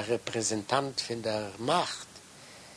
ein Repräsentant von der Macht.